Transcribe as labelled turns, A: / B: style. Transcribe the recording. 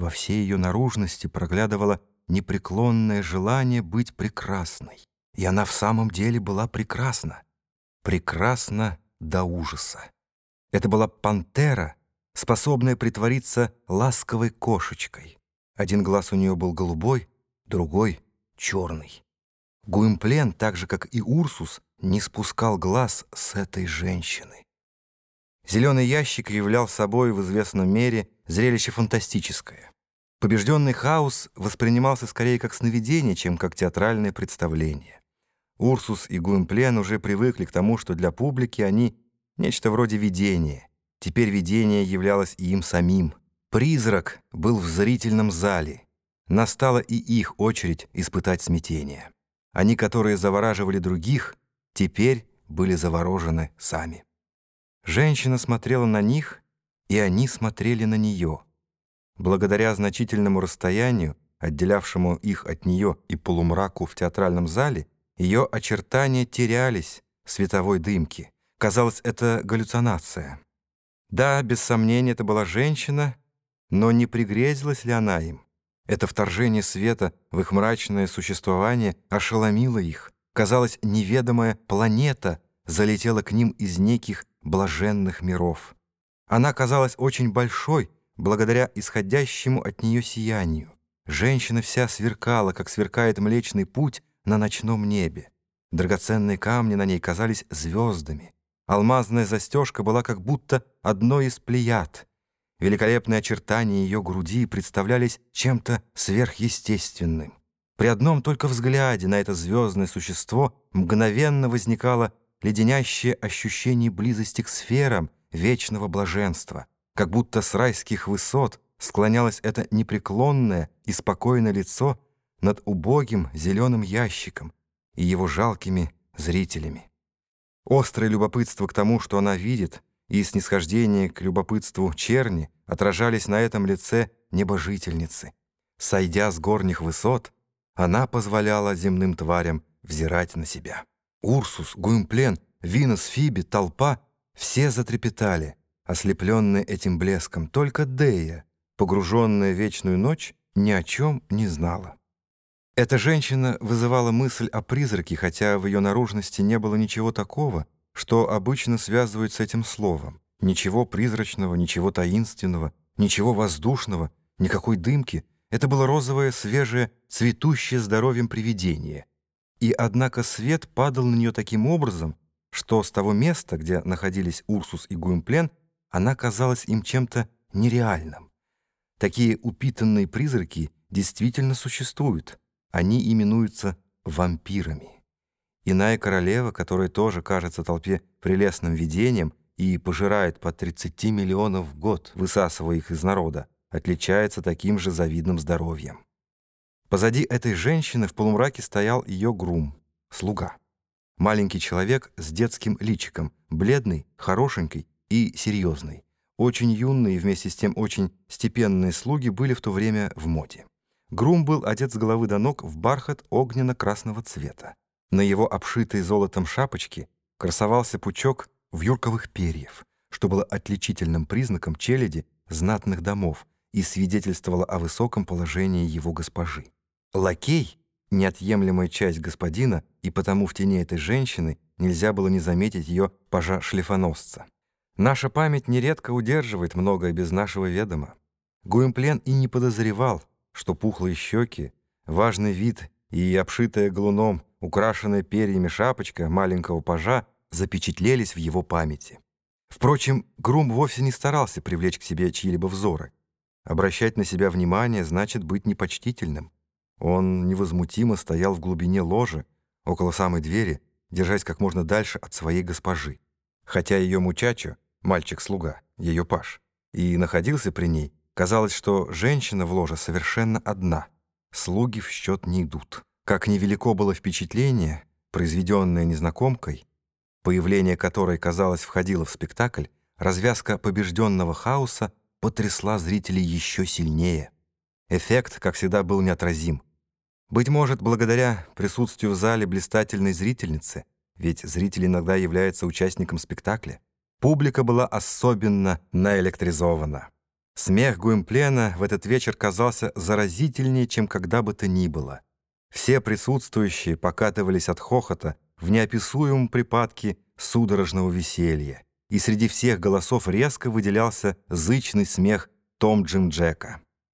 A: Во всей ее наружности проглядывало непреклонное желание быть прекрасной. И она в самом деле была прекрасна. Прекрасна до ужаса. Это была пантера, способная притвориться ласковой кошечкой. Один глаз у нее был голубой, другой — черный. Гуимплен, так же, как и Урсус, не спускал глаз с этой женщины. Зеленый ящик являл собой в известном мере зрелище фантастическое. Побежденный хаос воспринимался скорее как сновидение, чем как театральное представление. Урсус и Гуимплен уже привыкли к тому, что для публики они нечто вроде видения. Теперь видение являлось и им самим. Призрак был в зрительном зале. Настала и их очередь испытать смятение. Они, которые завораживали других, теперь были заворожены сами. Женщина смотрела на них, и они смотрели на нее. Благодаря значительному расстоянию, отделявшему их от нее и полумраку в театральном зале, ее очертания терялись в световой дымке. Казалось, это галлюцинация. Да, без сомнения, это была женщина, но не пригрезилась ли она им? Это вторжение света в их мрачное существование ошеломило их. Казалось, неведомая планета залетела к ним из неких блаженных миров. Она казалась очень большой, благодаря исходящему от нее сиянию. Женщина вся сверкала, как сверкает Млечный Путь на ночном небе. Драгоценные камни на ней казались звездами. Алмазная застежка была как будто одной из плеяд. Великолепные очертания ее груди представлялись чем-то сверхъестественным. При одном только взгляде на это звездное существо мгновенно возникало леденящее ощущение близости к сферам вечного блаженства, как будто с райских высот склонялось это непреклонное и спокойное лицо над убогим зеленым ящиком и его жалкими зрителями. Острое любопытство к тому, что она видит, и снисхождение к любопытству черни отражались на этом лице небожительницы. Сойдя с горних высот, она позволяла земным тварям взирать на себя. Урсус, Гуимплен, Винос, Фиби, толпа — все затрепетали, ослепленные этим блеском. Только Дея, погруженная в вечную ночь, ни о чем не знала. Эта женщина вызывала мысль о призраке, хотя в ее наружности не было ничего такого, что обычно связывают с этим словом. Ничего призрачного, ничего таинственного, ничего воздушного, никакой дымки. Это было розовое, свежее, цветущее здоровьем привидение. И однако свет падал на нее таким образом, что с того места, где находились Урсус и Гуимплен, она казалась им чем-то нереальным. Такие упитанные призраки действительно существуют. Они именуются вампирами. Иная королева, которая тоже кажется толпе прелестным видением и пожирает по 30 миллионов в год, высасывая их из народа, отличается таким же завидным здоровьем. Позади этой женщины в полумраке стоял ее грум, слуга. Маленький человек с детским личиком, бледный, хорошенький и серьезный. Очень юные и вместе с тем очень степенные слуги были в то время в моде. Грум был одет с головы до ног в бархат огненно-красного цвета. На его обшитой золотом шапочке красовался пучок вьюрковых перьев, что было отличительным признаком челяди знатных домов и свидетельствовало о высоком положении его госпожи. Лакей — неотъемлемая часть господина, и потому в тени этой женщины нельзя было не заметить ее пажа-шлифоносца. Наша память нередко удерживает многое без нашего ведома. Гуимплен и не подозревал, что пухлые щеки, важный вид и обшитая галуном, украшенная перьями шапочка маленького пажа запечатлелись в его памяти. Впрочем, Грум вовсе не старался привлечь к себе чьи-либо взоры. Обращать на себя внимание значит быть непочтительным. Он невозмутимо стоял в глубине ложи, около самой двери, держась как можно дальше от своей госпожи. Хотя ее мучачо, мальчик-слуга, ее паш, и находился при ней, казалось, что женщина в ложе совершенно одна. Слуги в счет не идут. Как невелико было впечатление, произведенное незнакомкой, появление которой, казалось, входило в спектакль, развязка побежденного хаоса потрясла зрителей еще сильнее. Эффект, как всегда, был неотразим. Быть может, благодаря присутствию в зале блистательной зрительницы, ведь зритель иногда является участником спектакля, публика была особенно наэлектризована. Смех Гуимплена в этот вечер казался заразительнее, чем когда бы то ни было. Все присутствующие покатывались от хохота в неописуемом припадке судорожного веселья, и среди всех голосов резко выделялся зычный смех Том Джим Джека.